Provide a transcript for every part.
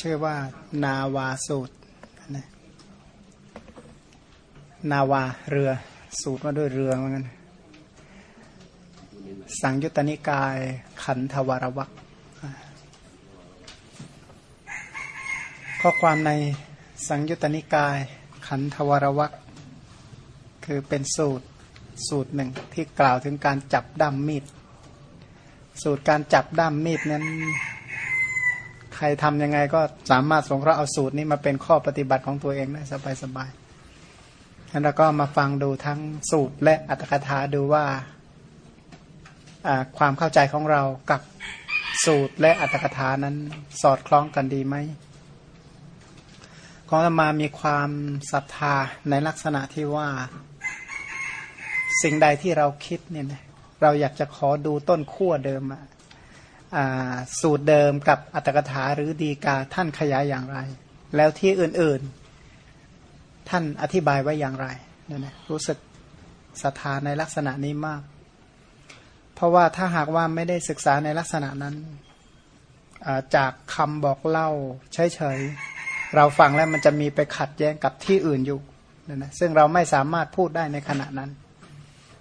ชื่อว่านาวาสูตรนะนาวาเรือสูตรมาด้วยเรือเหมือนกันสังยุตตนิกายขันธวรวักข้อความในสังยุตตนิกายขันธวรวักคือเป็นสูตรสูตรหนึ่งที่กล่าวถึงการจับด้ามมีด สูตรการจับด้ามมีดนั้น รทำยังไงก็สามารถสงเคราะห์เอาสูตรนี้มาเป็นข้อปฏิบัติของตัวเองได้สบายๆงั้นเราก็มาฟังดูทั้งสูตรและอัตถกถาดูว่าความเข้าใจของเรากับสูตรและอัตถกถานั้นสอดคล้องกันดีไหมของธรรมามีความศรัทธาในลักษณะที่ว่า สิ่งใดที่เราคิดเนี่ยเราอยากจะขอดูต้นขั้วเดิม สูตรเดิมกับอัตถกถาหรือดีกาท่านขยายอย่างไร แล้วที่อื่นๆ ท่านอธิบายไว้อย่างไรเนี่ยนะรู้สึกศรัทธาในลักษณะนี้มาก เพราะว่าถ้าหากว่าไม่ได้ศึกษาในลักษณะนั้น จากคำบอกเล่าเฉยๆเราฟังแล้วมันจะมีไปขัดแย้งกับที่อื่นอยู่เนี่ยนะซึ่งเราไม่สามารถพูดได้ในขณะนั้น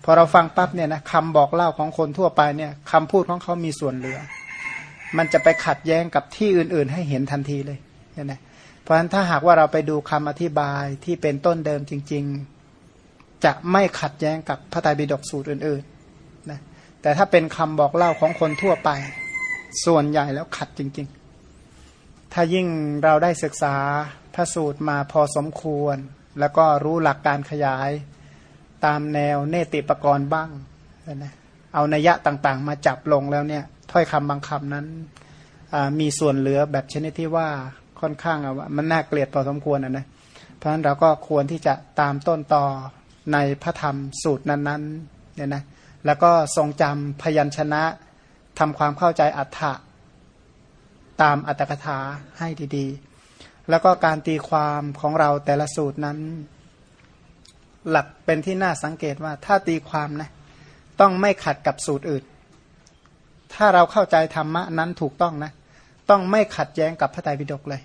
พอเราฟังปั๊บเนี่ยนะคำบอกเล่าของคนทั่วไปเนี่ยคำพูดของเขามีส่วนเหลือ มันจะไปขัดแย้งกับที่อื่น ๆ ให้เห็นทันทีเลยเนี่ยนะเพราะฉะนั้นถ้าหากว่าเราไปดูคำอธิบายที่เป็นต้นเดิมจริง ๆ จะไม่ขัดแย้งกับพระไตรปิฎกสูตรอื่นๆนะแต่ถ้าเป็นคำบอกเล่าของคนทั่วไป ส่วนใหญ่แล้วขัดจริง ๆ ถ้ายิ่งเราได้ศึกษาพระสูตรมาพอสมควร แล้วก็รู้หลักการขยายตามแนวเนติปกรณ์บ้างนะเอานัยยะต่างๆ มาจับลงแล้วเนี่ย ถ้อยคำบางคำนั้นมีส่วนเหลือแบบชนิดที่ว่าค่อนข้างอะมันน่าเกลียดพอสมควรนะนะเพราะฉะนั้นเราก็ควรที่จะตามต้นต่อในพระธรรมสูตรนั้นๆเนี่ยนะแล้วก็ทรงจำพยัญชนะทำความเข้าใจอัฏฐะตามอัตถกถาให้ดีๆ แล้วก็การตีความของเราแต่ละสูตรนั้น หลักเป็นที่น่าสังเกตว่าถ้าตีความนะต้องไม่ขัดกับสูตรอื่น ถ้าเราเข้าใจธรรมะนั้นถูกต้องนะ ต้องไม่ขัดแย้งกับพระไตรปิฎกเลย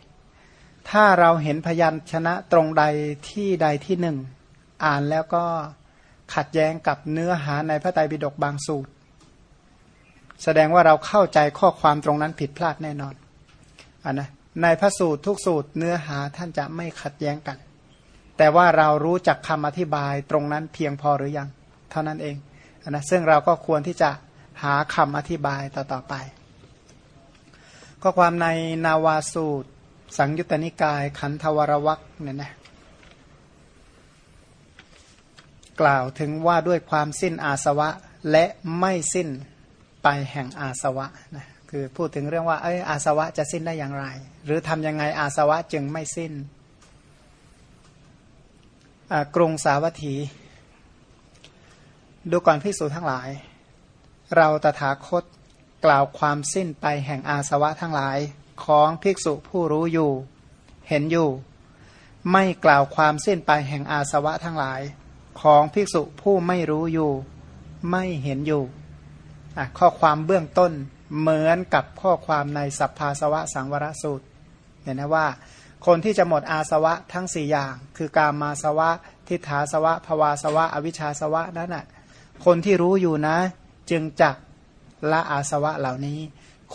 ถ้าเราเห็นพยัญชนะตรงใดที่ใดที่หนึ่ง อ่านแล้วก็ขัดแย้งกับเนื้อหาในพระไตรปิฎกบางสูตร แสดงว่าเราเข้าใจข้อความตรงนั้นผิดพลาดแน่นอนอนนะในพระสูตรทุกสูตรเนื้อหาท่านจะไม่ขัดแย้งกัน แต่ว่าเรารู้จักคำอธิบายตรงนั้นเพียงพอหรือยัง เท่านั้นเองนะซึ่งเราก็ควรที่จะ หาคำอธิบายต่อๆไป ก็ความในนาวาสูตร สังยุตตนิกาย ขันธวรวักเนี่ยนะกล่าวถึงว่าด้วยความสิ้นอาสวะและไม่สิ้นไปแห่งอาสวะนะคือพูดถึงเรื่องว่าเอออาสวะจะสิ้นได้อย่างไร หรือทำยังไงอาสวะจึงไม่สิ้นกรุงสาวัตถี ดูก่อนพิสูจทั้งหลาย เราตถาคตกล่าวความสิ้นไปแห่งอาสวะทั้งหลายของภิกษุผู้รู้อยู่ เห็นอยู่ ไม่กล่าวความสิ้นไปแห่งอาสวะทั้งหลาย ของภิกษุผู้ไม่รู้อยู่ ไม่เห็นอยู่ข้อความเบื้องต้นเหมือนกับข้อความในสัพพาสวะสังวรสูตรเห็นนะว่าคนที่จะหมดอาสวะทั้งสี่อย่าง คือการมาสวะ ทิฏฐาสวะภวาสวะ อวิชชาสวะนั่นน่ะคนที่รู้อยู่นะ จึงจักละอาสวะเหล่านี้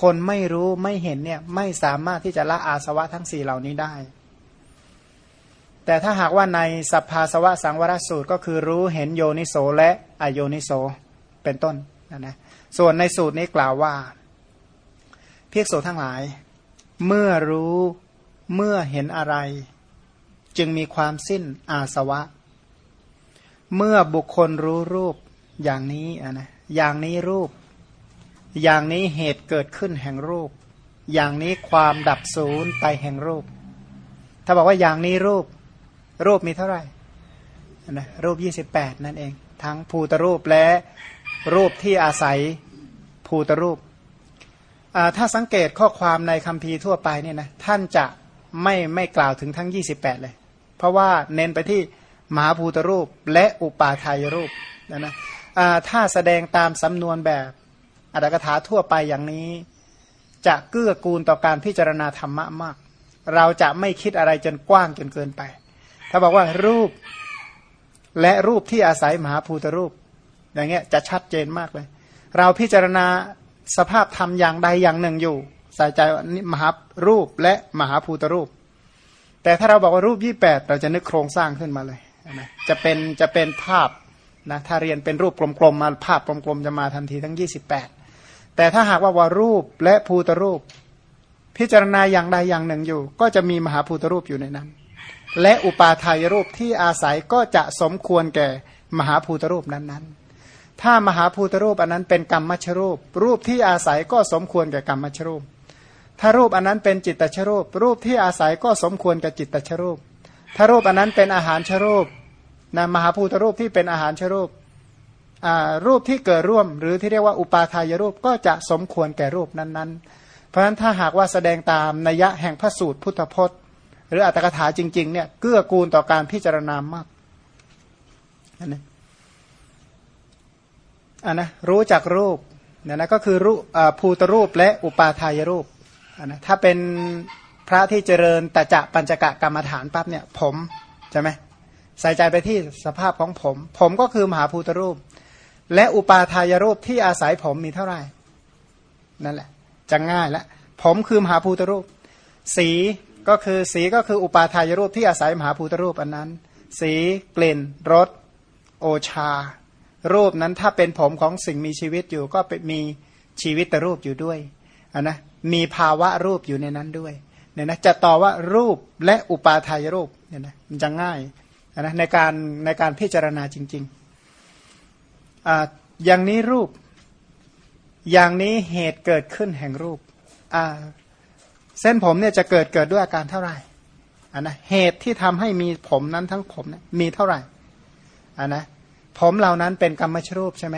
คนไม่รู้ไม่เห็นเนี่ยไม่สามารถที่จะละอาสวะทั้งสี่เหล่านี้ได้ แต่ถ้าหากว่าในสัพพาสวะสังวรสูตรก็คือรู้เห็นโยนิโสและอโยนิโสเป็นต้นนะนะส่วนในสูตรนี้กล่าวว่าเพียกโสทั้งหลาย เมื่อรู้เมื่อเห็นอะไร จึงมีความสิ้นอาสวะ เมื่อบุคคลรู้รูปอย่างนี้นะ อย่างนี้รูป อย่างนี้เหตุเกิดขึ้นแห่งรูป อย่างนี้ความดับศูนย์ไปแห่งรูป ถ้าบอกว่าอย่างนี้รูป รูปมีเท่าไหร่นะรูปยี่สิบแปดนั่นเอง ทั้งภูตรูปและรูปที่อาศัยภูตรูป ถ้าสังเกตข้อความในคัมภีร์ทั่วไปเนี่ยนะท่านจะไม่ไม่กล่าวถึงทั้ง 28 เลย เพราะว่าเน้นไปที่มหาภูตรูปและอุปาทายรูปนะนะ ถ้าแสดงตามสำนวนแบบอัตถกถาทั่วไปอย่างนี้ จะเกื้อกูลต่อการพิจารณาธรรมะมาก เราจะไม่คิดอะไรจนกว้างจนเกินไป ถ้าบอกว่ารูปและรูปที่อาศัยมหาภูตรูป อย่างเงี้ยจะชัดเจนมากเลย เราพิจารณาสภาพธรรมอย่างใดอย่างหนึ่งอยู่ใส่ใจมหารูปและมหาภูตรูป แต่ถ้าเราบอกว่ารูปยี่แปดเราจะนึกโครงสร้างขึ้นมาเลยนะจะเป็นจะเป็นภาพ นะถ้าเรียนเป็นรูปกลมๆมาภาพกลมๆจะมาทันทีทั้ง 28 แต่ถ้าหากว่าวารูปและภูตรูป พิจารณาอย่างใดอย่างหนึ่งอยู่ ก็จะมีมหาภูตรูปอยู่ในนั้น และอุปาทายรูปที่อาศัยก็จะสมควรแก่มหาภูตรูปนั้นๆ ถ้ามหาภูตรูปอันนั้นเป็นกรรมมัชรูป รูปที่อาศัยก็สมควรแก่กรรมมัชรูป ถ้ารูปอันนั้นเป็นจิตตชรูป รูปที่อาศัยก็สมควรแกับจิตตชรูป ถ้ารูปอันนั้นเป็นอาหารชรูป นะมหาภูตรูปที่เป็นอาหารชรูปรูปที่เกิดร่วม หรือที่เรียกว่าอุปาทายรูปก็จะสมควรแก่รูปนั้นๆ เพราะฉะนั้นถ้าหากว่าแสดงตามนัยะแห่งพระสูตรพุทธพจน์ หรืออัตถกถาจริง ๆ เนี่ยเกื้อกูลต่อการพิจารณามากอันนี้อันนะรู้จักรูปเนี่ยนะก็คือรูภูตรูปและอุปาทายรูปอันนะถ้าเป็นพระที่เจริญตจะปัญจกะกรรมฐานปั๊บเนี่ยผมใช่ไหม ใส่ใจไปที่สภาพของผม ผมก็คือมหาภูตรูป และอุปาทายรูปที่อาศัยผมมีเท่าไหร่ นั่นแหละ จะง่ายแล้วผมคือมหาภูตรูป สีก็คือสีก็คืออุปาทายรูปที่อาศัยมหาภูตรูปอันนั้น สีกลิ่นรสโอชา รูปนั้นถ้าเป็นผมของสิ่งมีชีวิตอยู่ก็เป็นมีชีวิตรูปอยู่ด้วยนนะมีภาวะรูปอยู่ในนั้นด้วยเนี่ยนะจะต่อว่ารูปและอุปาทายรูปเนี่ยนะมันจะง่าย นะในการในการพิจารณาจริงๆออย่างนี้รูป อย่างนี้เหตุเกิดขึ้นแห่งรูป เส้นผมเนี่ยจะเกิดเกิดด้วยอาการเท่าไหร่อันนะเหตุที่ทำให้มีผมนั้นทั้งผมนี่ยมีเท่าไหร่อันนะผมเหล่านั้นเป็นกรรมชรูปใช่ไหม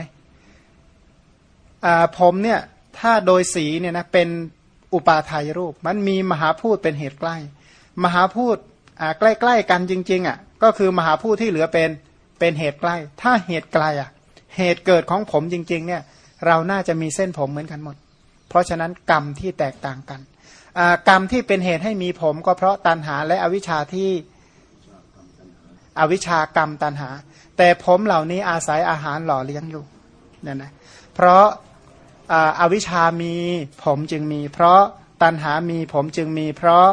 ผมเนี่ยถ้าโดยสีเนี่ยนะเป็นอุปาทายรูป มันมีมหาพูดเป็นเหตุใกล้ มหาพูด ใกล้ๆกันจริงๆอะก็คือมหาผู้ที่เหลือเป็นเป็นเหตุใกล้ ถ้าเหตุไกลอะเหตุเกิดของผมจริง ๆ เนี่ย เราน่าจะมีเส้นผมเหมือนกันหมด เพราะฉะนั้นกรรมที่แตกต่างกันกรรมที่เป็นเหตุให้มีผมก็เพราะตันหาและอวิชชาที่อวิชชากรรมตันหา แต่ผมเหล่านี้อาศัยอาหารหล่อเลี้ยงอยู่เนี่ยนะเพราะอาวิชามีผมจึงมี เพราะตันหามีผมจึงมี เพราะ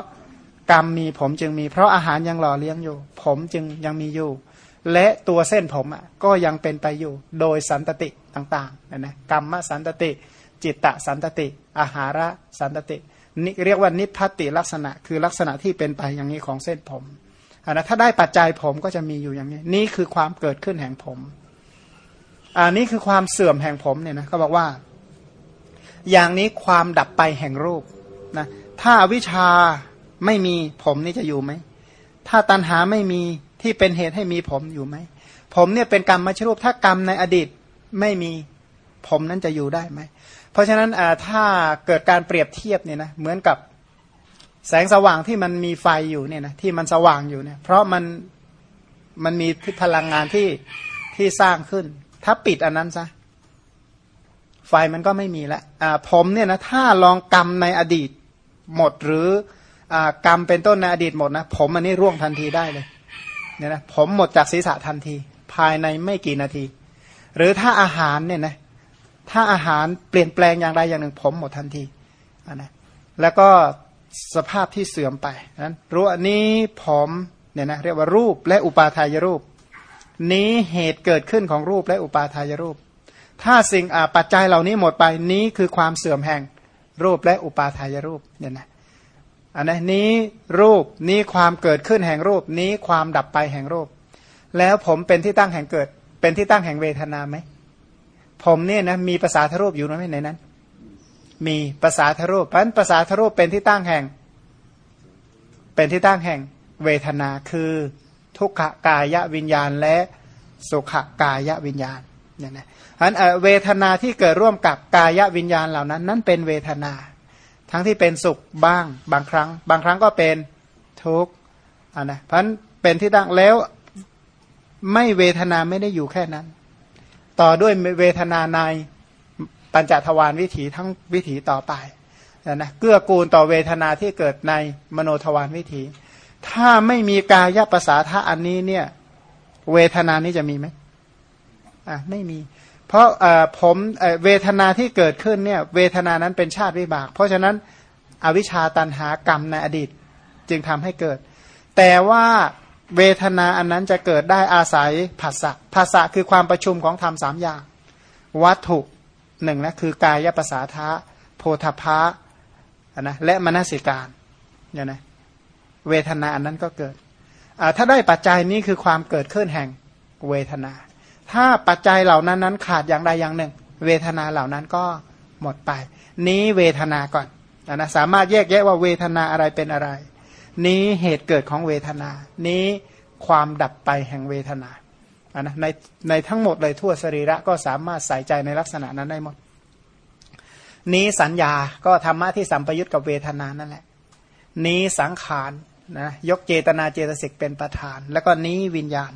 กรรมมีผมจึงมี เพราะอาหารยังหล่อเลี้ยงอยู่ ผมจึงยังมีอยู่ และตัวเส้นผมอะก็ยังเป็นไปอยู่ โดยสันตติต่างๆนะนะกรรมสันตติ จิตตสันตติ อาหาระสันตตินี่เรียกว่านิพพติลักษณะ คือลักษณะที่เป็นไปอย่างนี้ของเส้นผมอันนะถ้าได้ปัจจัยผมก็จะมีอยู่อย่างนี้ นี่คือความเกิดขึ้นแห่งผมอันนี้คือความเสื่อมแห่งผมเนี่ยนะเขาบอกว่า อย่างนี้ความดับไปแห่งรูปนะถ้าวิชา ไม่มีผมนี่จะอยู่ไหม ถ้าตันหาไม่มีที่เป็นเหตุให้มีผมอยู่ไหม ผมเนี่ยเป็นกรรมมาชรูปถ้ากรรมในอดีตไม่มีผมนั้นจะอยู่ได้ไหม เพราะฉะนั้นถ้าเกิดการเปรียบเทียบเนี่ยนะเหมือนกับแสงสว่างที่มันมีไฟอยู่เนี่ยนะที่มันสว่างอยู่เนี่ย เพราะมันมันมีพลังงานที่ที่สร้างขึ้น ถ้าปิดอันนั้นซะไฟมันก็ไม่มีแล้วผมเนี่ยนะถ้าลองกรรมในอดีตหมดหรือ กรรมเป็นต้นในอดีตหมดนะ ผมอันนี้ร่วงทันทีได้เลยเนี่ยนะผมหมดจากศีรษะทันที ภายในไม่กี่นาที หรือถ้าอาหารเนี่ยนะถ้าอาหารเปลี่ยนแปลงอย่างใดอย่างหนึ่ง ผมหมดทันทีนะแล้วก็สภาพที่เสื่อมไปนั้นรู้อันนี้ผมเนี่ยนะเรียกว่ารูปและอุปาทายรูป นี้เหตุเกิดขึ้นของรูปและอุปาทายรูป ถ้าสิ่งปัจจัยเหล่านี้หมดไปนี้คือความเสื่อมแห่งรูปและอุปาทายรูปเนี่ยนะ อันนี้นี้รูปนี้ความเกิดขึ้นแห่งรูป นี้ความดับไปแห่งรูป แล้วผมเป็นที่ตั้งแห่งเกิด เป็นที่ตั้งแห่งเวทนาไหมผมเนี่ยนะมีภาษาทรูปอยู่ไหมในนั้น มีภาษาทรูปเพราะนั้นภาษาทรูปเป็นที่ตั้งแห่ง เป็นที่ตั้งแห่งเวทนาคือทุกขกายวิญญาณและสุขกายวิญญาณเนี่ยนะเพราะนั้นเวทนาที่เกิดร่วมกับกายวิญญาณเหล่านั้น นั้นเป็นเวทนา ทั้งที่เป็นสุขบ้างบางครั้ง บางครั้งก็เป็นทุกข์อ่านะเพราะนั้นเป็นที่ตั้งแล้วไม่เวทนาไม่ได้อยู่แค่นั้น ต่อด้วยเวทนาในปัญจทวารวิถีทั้งวิถีต่อไปนะเกื้อกูลต่อเวทนาที่เกิดในมโนทวารวิถี ถ้าไม่มีกายภาษาทะอันนี้เนี่ย เวทนานี้จะมีไหมอ่าไม่มี เพราะผมเวทนาที่เกิดขึ้นเนี่ยเวทนานั้นเป็นชาติวิบาก เพราะฉะนั้นอวิชชาตันหากรรมในอดีตจึงทำให้เกิด แต่ว่าเวทนาอันนั้นจะเกิดได้อาศัยภาษะภาษะคือความประชุมของธรรมสามอย่าง วัตถุหนึ่งนะคือกายภาษาทะโพธพะนะและมนสิการเนี่ยนะเวทนาอันนั้นก็เกิดถ้าได้ปัจจัยนี้คือความเกิดขึ้นแห่งเวทนา ถ้าปัจจัยเหล่านั้นนั้นขาดอย่างใดอย่างหนึ่ง เวทนาเหล่านั้นก็หมดไป นี้เวทนาก่อนนะสามารถแยกแยะว่าเวทนาอะไรเป็นอะไร นี้เหตุเกิดของเวทนา นี้ความดับไปแห่งเวทนาอันนะในในทั้งหมดเลยทั่วสรีระก็สามารถใส่ใจในลักษณะนั้นได้หมด นี้สัญญาก็ธรรมะที่สัมปยุตกับเวทนานั่นแหละ นี้สังขารนะยกเจตนาเจตสิกเป็นประธาน แล้วก็นี้วิญญาณ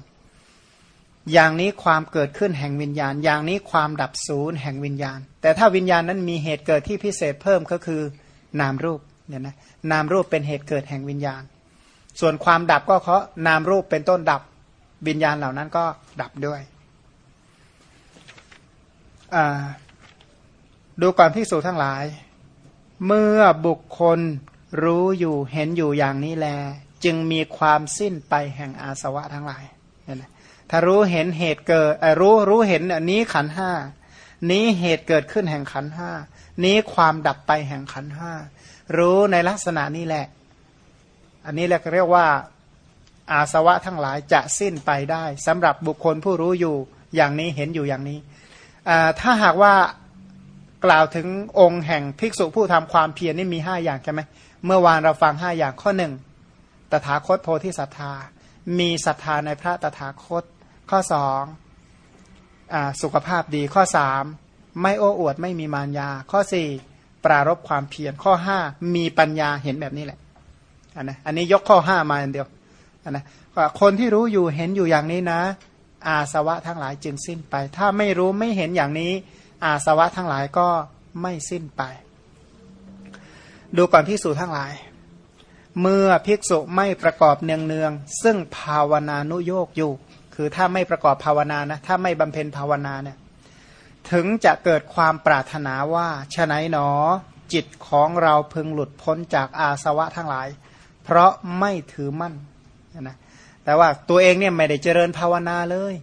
อย่างนี้ความเกิดขึ้นแห่งวิญญาณ อย่างนี้ความดับศูนย์แห่งวิญญาณ แต่ถ้าวิญญาณนั้นมีเหตุเกิดที่พิเศษเพิ่มก็คือนามรูปเนี่ยนะนามรูปเป็นเหตุเกิดแห่งวิญญาณ ส่วนความดับก็เพราะนามรูปเป็นต้นดับวิญญาณเหล่านั้นก็ดับด้วยดูก่อนพิสูจทั้งหลาย เมื่อบุคคลรู้อยู่เห็นอยู่อย่างนี้แล จึงมีความสิ้นไปแห่งอาสวะทั้งหลายเนี่ยนะ ถ้ารู้เห็นเหตุเกิดรู้รู้เห็นอันนี้ขันห้านี้เหตุเกิดขึ้นแห่งขันห้านี้ความดับไปแห่งขันห้ารู้ในลักษณะนี้แหละ อันนี้เรียกว่า อาสวะทั้งหลายจะสิ้นไปได้สำหรับบุคคลผู้รู้อยู่อย่างนี้เห็นอยู่อย่างนี้ถ้าหากว่ากล่าวถึงองค์แห่งภิกษุผู้ทำความเพียรนี่มีห้าอย่างใช่ไหมเมื่อวานเราฟังห้าอย่างข้อหนึ่งตถาคตโพธิศรัทธา มีศรัทธาในพระตถาคต ข้อสองอสุขภาพดีข้อสามไม่โอ้อวดไม่มีมารยา ข้อสี่ปรารบความเพียรข้อห้ามีปัญญาเห็นแบบนี้แหละอันนะอันนี้ยกข้อห้ามาอันเดียวนะคนที่รู้อยู่เห็นอยู่อย่างนี้นะ อาสวะทั้งหลายจึงสิ้นไป ถ้าไม่รู้ไม่เห็นอย่างนี้ อาสวะทั้งหลายก็ไม่สิ้นไป ดูก่อนพิสูจทั้งหลาย เมื่อภิกษุไม่ประกอบเนืองเนืองซึ่งภาวนานุโยกอยู่ คือถ้าไม่ประกอบภาวนานะถ้าไม่บำเพ็ญภาวนาเนี่ยถึงจะเกิดความปรารถนาว่าฉะไหนหนอ จิตของเราพึงหลุดพ้นจากอาสวะทั้งหลาย เพราะไม่ถือมั่นนะแต่ว่าตัวเองเนี่ยไม่ได้เจริญภาวนาเลย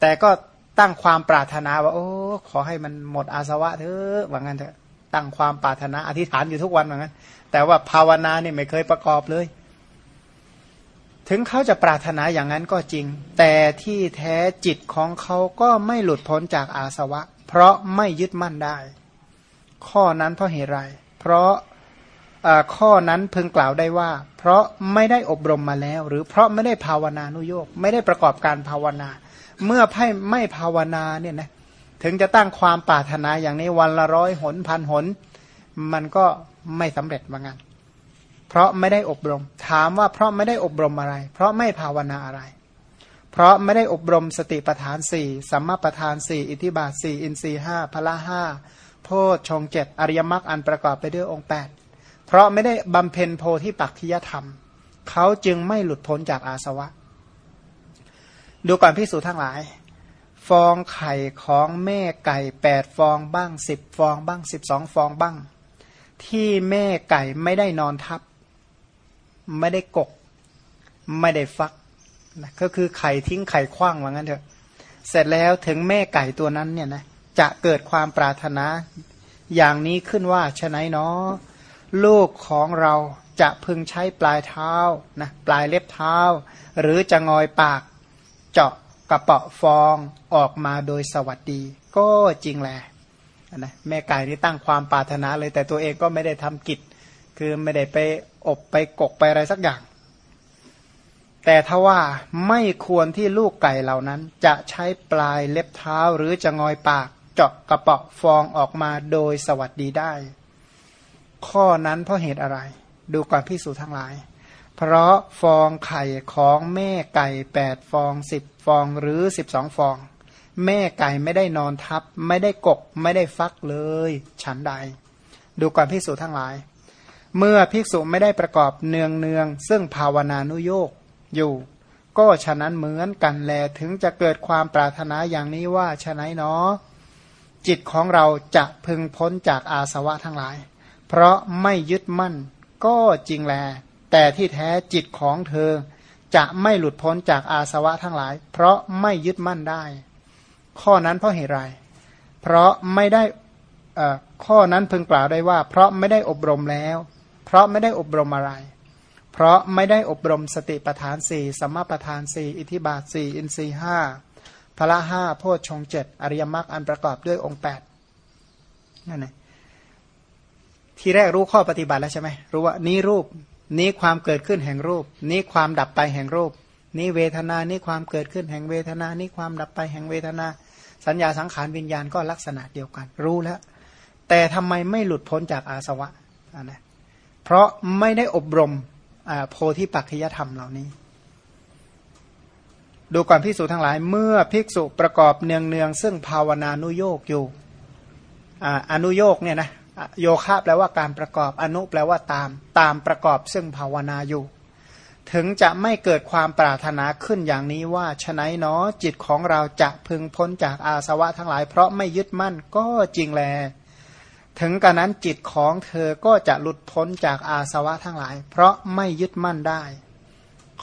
แต่ก็ตั้งความปรารถนาว่า โอ้ขอให้มันหมดอาสวะเถอะว่างั้นเถอะตั้งความปรารถนาอธิษฐานอยู่ทุกวันว่างั้น แต่ว่าภาวนาเนี่ยไม่เคยประกอบเลย ถึงเขาจะปรารถนาอย่างนั้นก็จริง แต่ที่แท้จิตของเขาก็ไม่หลุดพ้นจากอาสวะ เพราะไม่ยึดมั่นได้ ข้อนั้นเพราะเหตุไร เพราะข้อนั้นพึงกล่าวได้ว่า เพราะไม่ได้อบรมมาแล้ว หรือเพราะไม่ได้ภาวนานุโยกไม่ได้ประกอบการภาวนา เมื่อไม่ไม่ภาวนาเนี่ยนะถึงจะตั้งความปรารถนาอย่างนี้วันละร้อยหนพันหน มันก็ไม่สำเร็จว่างั้น เพราะไม่ได้อบรม ถามว่าเพราะไม่ได้อบรมอะไร เพราะไม่ภาวนาอะไร เพราะไม่ได้อบรมสติปัฏฐานสี่สัมมาปัฏฐานสี่อิทิบาทสี่อินทรีห้าพละห้าโพชฌงเจ็ดอริยมรรคอันประกอบไปด้วยองค์แปดเพราะไม่ได้บำเพ็ญโพธิปักขิยธรรม เขาจึงไม่หลุดพ้นจากอาสวะ ดูก่อนพิสูจทั้งหลาย ฟองไข่ของแม่ไก่แปดฟองบ้างสิบฟองบ้างสิบสองฟองบ้าง ที่แม่ไก่ไม่ได้นอนทับ ไม่ได้กก ไม่ได้ฟักนะก็คือไข่ทิ้งไข่คว้างว่างั้นเถอะ เสร็จแล้วถึงแม่ไก่ตัวนั้นเนี่ยนะจะเกิดความปรารถนาอย่างนี้ขึ้นว่าชะไหนเนาะลูกของเราจะพึงใช้ปลายเท้านะปลายเล็บเท้า หรือจะงอยปาก เจาะกระเปาะฟองออกมาโดยสวัสดี ก็จริงแหละนะแม่ไก่นี่ตั้งความปรารถนาเลยแต่ตัวเองก็ไม่ได้ทำกิจ คือไม่ได้ไปอบไปกกไปอะไรสักอย่าง แต่ถ้าว่าไม่ควรที่ลูกไก่เหล่านั้น จะใช้ปลายเล็บเท้าหรือจะงอยปากเจาะกระเปาะฟองออกมาโดยสวัสดีได้ ข้อนั้นเพราะเหตุอะไร ดูก่อนพิสูจทั้งหลาย เพราะฟองไข่ของแม่ไก่แปดฟองสิบฟองหรือสิบสองฟอง แม่ไก่ไม่ได้นอนทับ ไม่ได้กก ไม่ได้ฟักเลย ฉันใด ดูก่อนภิกษุทั้งหลาย เมื่อภิกษุไม่ได้ประกอบเนืองเนืองซึ่งภาวนานุโยกอยู่ ก็ฉะนั้นเหมือนกันแลถึงจะเกิดความปรารถนาอย่างนี้ว่าฉะไหนเนาะจิตของเราจะพึงพ้นจากอาสวะทั้งหลาย เพราะไม่ยึดมั่นก็จริงแล แต่ที่แท้จิตของเธอ จะไม่หลุดพ้นจากอาสวะทั้งหลาย เพราะไม่ยึดมั่นได้ ข้อนั้นเพราะเหตุไร เพราะไม่ได้ข้อนั้นพึงกล่าวได้ว่า เพราะไม่ได้อบรมแล้ว ราะไม่ได้อบรมอะไร เพราะไม่ได้อบรมสติปัฏฐานสี่สัมปัฏฐานสี่อิทิบาทสี่อินทรีห้าพละห้าโพชฌงเจ็ดอริยมรรคอันประกอบด้วยองค์แปดนั่นเองทีแรกรู้ข้อปฏิบัติแล้วใช่ไหมรู้ว่านี้รูปนี้ความเกิดขึ้นแห่งรูป นี้ความดับไปแห่งรูป นี้เวทนา นี้ความเกิดขึ้นแห่งเวทนา นี้ความดับไปแห่งเวทนา สัญญาสังขารวิญญาณก็ลักษณะเดียวกัน รู้แล้ว แต่ทำไมไม่หลุดพ้นจากอาสวะนะ เพราะไม่ได้อบรมโพธิปัจจยธรรมเหล่านี้ ดูก่อนภิกษุทั้งหลาย เมื่อภิกษุประกอบเนืองเนืองซึ่งภาวนานุโยกอยู่อนุโยกเนี่ยนะโยคะแปลว่าการประกอบอนุแปลว่าตามตามประกอบซึ่งภาวนาอยู่ ถึงจะไม่เกิดความปรารถนาขึ้นอย่างนี้ว่าฉไนเนาะจิตของเราจะพึงพ้นจากอาสวะทั้งหลาย เพราะไม่ยึดมั่นก็จริงแล ถึงกระนั้นจิตของเธอก็จะหลุดพ้นจากอาสวะทั้งหลาย เพราะไม่ยึดมั่นได้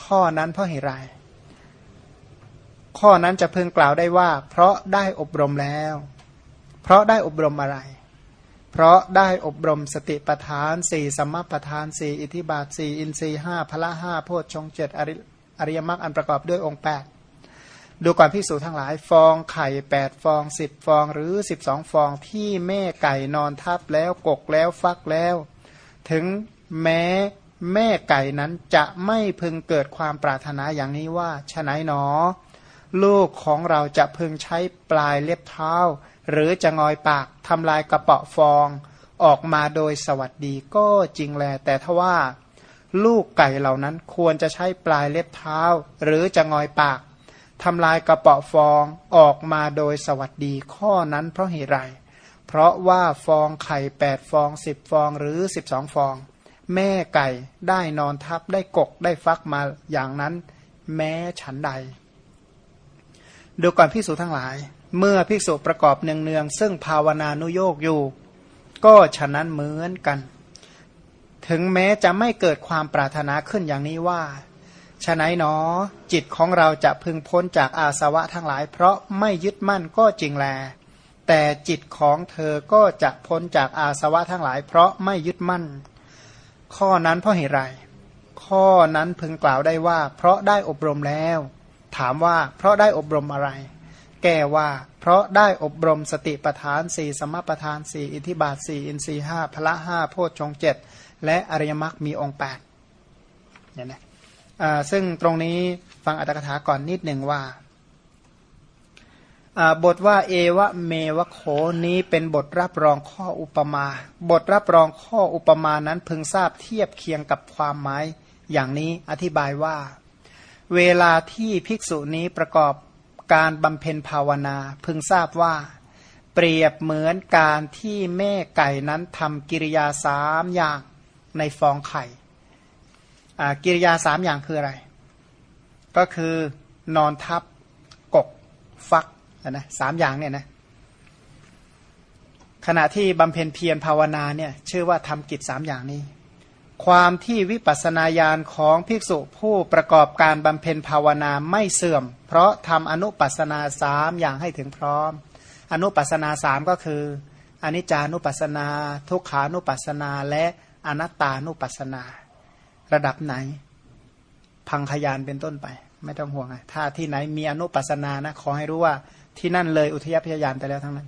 ข้อนั้นเพราะเหตุไรข้อนั้นจะพึงกล่าวได้ว่า เพราะได้อบรมแล้ว เพราะได้อบรมอะไร เพราะได้อบรมสติปทานสี่สัมมาปทานสี่อิทิบาทสี่อินทรีห้าพละห้าโพชฌงเจ็ดอริยมรรคอันประกอบด้วยองค์แปด ดูก่อนพิสูจทั้งหลายฟองไข่แปดฟองสิบฟองหรือสิบสองฟองที่แม่ไก่นอนทับแล้วกกแล้วฟักแล้ว ถึงแม้แม่ไก่นั้นจะไม่พึงเกิดความปรารถนาอย่างนี้ว่าฉะไหนหนอ ลูกของเราจะพึงใช้ปลายเล็บเท้า หรือจะงอยปากทำลายกระเปาะฟองออกมาโดยสวัสดีก็จริงแล แต่ถว่า ลูกไก่เหล่านั้นควรจะใช้ปลายเล็บเท้า หรือจะงอยปาก ทำลายกระเปาะฟองออกมาโดยสวัสดีข้อนั้นเพราะเหตุไร เพราะว่าฟองไข่แปดฟองสิบฟองหรือสิบสองฟอง แม่ไก่ได้นอนทับได้กกได้ฟักมาอย่างนั้น แม้ฉันใด ดูก่อนพิสูจทั้งหลาย เมื่อภิกษุประกอบเนืองๆซึ่งภาวนานุโยกอยู่ ก็ฉะนั้นเหมือนกัน ถึงแม้จะไม่เกิดความปรารถนาขึ้นอย่างนี้ว่า ฉะนั้นหนอ จิตของเราจะพึงพ้นจากอาสวะทั้งหลาย เพราะไม่ยึดมั่นก็จริงแล แต่จิตของเธอก็จะพ้นจากอาสวะทั้งหลาย เพราะไม่ยึดมั่น ข้อนั้นเพราะเหตุไรข้อนั้นพึงกล่าวได้ว่า เพราะได้อบรมแล้ว ถามว่าเพราะได้อบรมอะไร แก้ว่า เพราะได้อบรมสติปทานสี่สมปทานสี่อิทิบาทสี่อินทรีห้าพละห้าโพชฌงเจ็ดและอริยมรรคมีองค์แปดเนี่ยนะ ซึ่งตรงนี้ฟังอัตถกถาก่อนนิดหนึ่งว่าบทว่าเอวะเมวะโขนี้เป็นบทรับรองข้ออุปมา บทรับรองข้ออุปมานั้นพึงทราบเทียบเคียงกับความหมายอย่างนี้อธิบายว่า เวลาที่ภิกษุนี้ประกอบการบำเพ็ญภาวนา พึงทราบว่า เปรียบเหมือนการที่แม่ไก่นั้นทำกิริยาสามอย่างในฟองไข่ กิริยาสามอย่างคืออะไร ก็คือนอนทับ กก ฟักนะสามอย่างเนี่ยนะขณะที่บำเพ็ญเพียรภาวนาเนี่ยชื่อว่าทำกิจสามอย่างนี้ ความที่วิปัสสนาญาณของภิกษุผู้ประกอบการบำเพ็ญภาวนาไม่เสื่อม เพราะทำอนุปัสนาสามอย่างให้ถึงพร้อม อนุปัสนาสามก็คืออนิจจานุปัสนา ทุกขานุปัสนาและอนัตตานุปัสนา ระดับไหน พังขยานเป็นต้นไป ไม่ต้องห่วงถ้าที่ไหนมีอนุปัสนานะขอให้รู้ว่าที่นั่นเลยอุทยพยายานไปแล้วทั้งนั้น